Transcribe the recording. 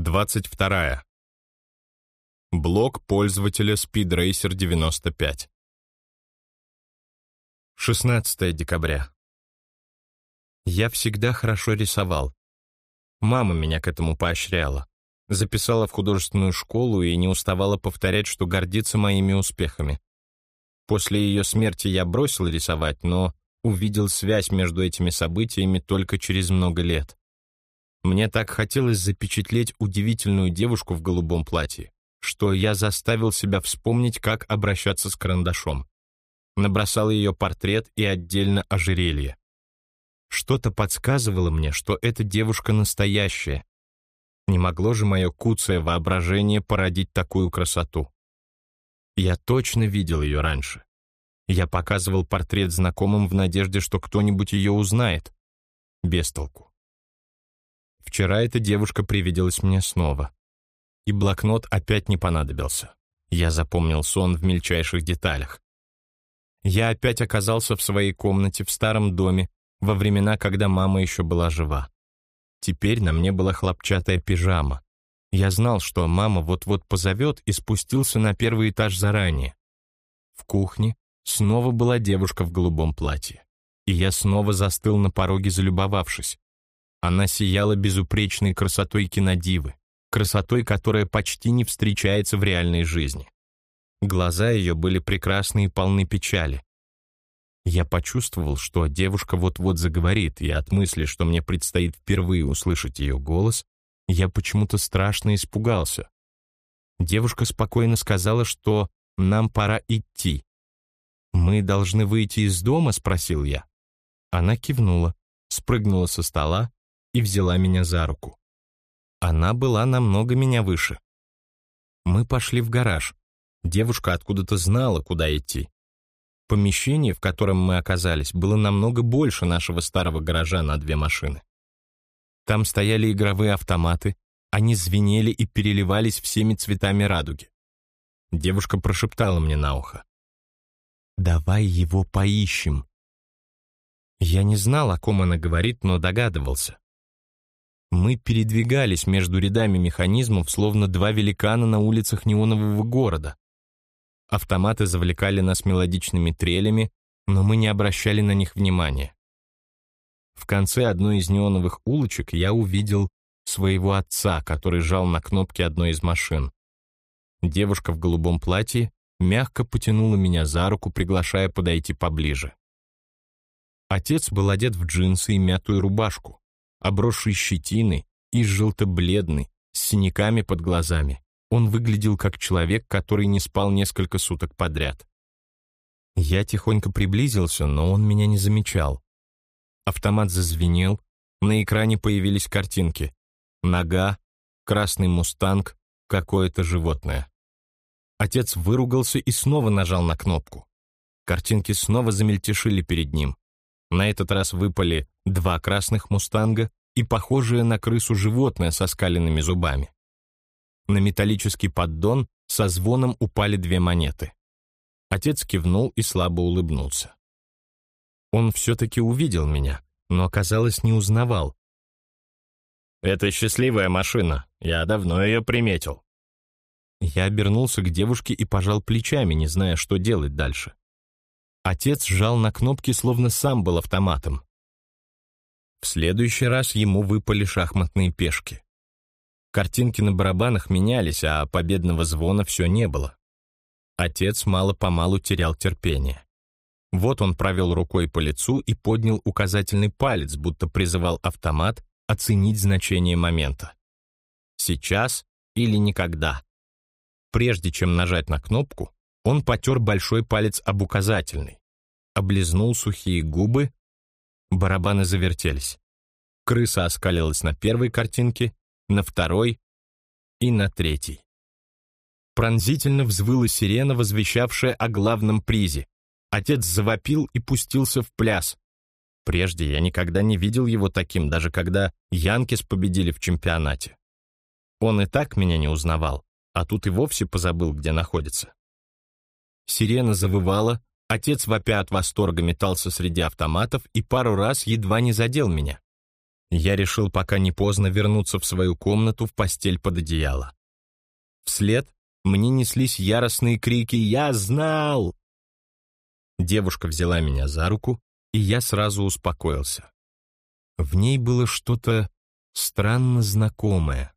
22. Блок пользователя SpeedRacer 95. 16 декабря. Я всегда хорошо рисовал. Мама меня к этому поощряла. Записала в художественную школу и не уставала повторять, что гордится моими успехами. После ее смерти я бросил рисовать, но увидел связь между этими событиями только через много лет. Мне так хотелось запечатлеть удивительную девушку в голубом платье, что я заставил себя вспомнить, как обращаться с карандашом. Набросал ее портрет и отдельно ожерелье. Что-то подсказывало мне, что эта девушка настоящая. Не могло же мое куцое воображение породить такую красоту. Я точно видел ее раньше. Я показывал портрет знакомым в надежде, что кто-нибудь ее узнает. Без толку. Вчера эта девушка привиделась мне снова. И блокнот опять не понадобился. Я запомнил сон в мельчайших деталях. Я опять оказался в своей комнате в старом доме во времена, когда мама еще была жива. Теперь на мне была хлопчатая пижама. Я знал, что мама вот-вот позовет и спустился на первый этаж заранее. В кухне снова была девушка в голубом платье. И я снова застыл на пороге, залюбовавшись. Она сияла безупречной красотой кинодивы, красотой, которая почти не встречается в реальной жизни. Глаза ее были прекрасны и полны печали. Я почувствовал, что девушка вот-вот заговорит, и от мысли, что мне предстоит впервые услышать ее голос, я почему-то страшно испугался. Девушка спокойно сказала, что нам пора идти. «Мы должны выйти из дома?» — спросил я. Она кивнула, спрыгнула со стола и взяла меня за руку. Она была намного меня выше. Мы пошли в гараж. Девушка откуда-то знала, куда идти. Помещение, в котором мы оказались, было намного больше нашего старого гаража на две машины. Там стояли игровые автоматы, они звенели и переливались всеми цветами радуги. Девушка прошептала мне на ухо. «Давай его поищем». Я не знал, о ком она говорит, но догадывался. Мы передвигались между рядами механизмов, словно два великана на улицах неонового города. Автоматы завлекали нас мелодичными трелями, но мы не обращали на них внимания. В конце одной из неоновых улочек я увидел своего отца, который жал на кнопки одной из машин. Девушка в голубом платье мягко потянула меня за руку, приглашая подойти поближе. Отец был одет в джинсы и мятую рубашку обросший щетиной и желто-бледный, с синяками под глазами. Он выглядел как человек, который не спал несколько суток подряд. Я тихонько приблизился, но он меня не замечал. Автомат зазвенел, на экране появились картинки. Нога, красный мустанг, какое-то животное. Отец выругался и снова нажал на кнопку. Картинки снова замельтешили перед ним. На этот раз выпали два красных мустанга и похожее на крысу животное со скаленными зубами. На металлический поддон со звоном упали две монеты. Отец кивнул и слабо улыбнулся. Он все-таки увидел меня, но, оказалось, не узнавал. «Это счастливая машина, я давно ее приметил». Я обернулся к девушке и пожал плечами, не зная, что делать дальше. Отец сжал на кнопки, словно сам был автоматом. В следующий раз ему выпали шахматные пешки. Картинки на барабанах менялись, а победного звона все не было. Отец мало-помалу терял терпение. Вот он провел рукой по лицу и поднял указательный палец, будто призывал автомат оценить значение момента. Сейчас или никогда. Прежде чем нажать на кнопку, он потер большой палец об указательный, облизнул сухие губы, барабаны завертелись. Крыса оскалилась на первой картинке, на второй и на третьей. Пронзительно взвыла сирена, возвещавшая о главном призе. Отец завопил и пустился в пляс. Прежде я никогда не видел его таким, даже когда Янкис победили в чемпионате. Он и так меня не узнавал, а тут и вовсе позабыл, где находится. Сирена завывала, отец вопя от восторга метался среди автоматов и пару раз едва не задел меня. Я решил, пока не поздно, вернуться в свою комнату в постель под одеяло. Вслед мне неслись яростные крики «Я знал!». Девушка взяла меня за руку, и я сразу успокоился. В ней было что-то странно знакомое.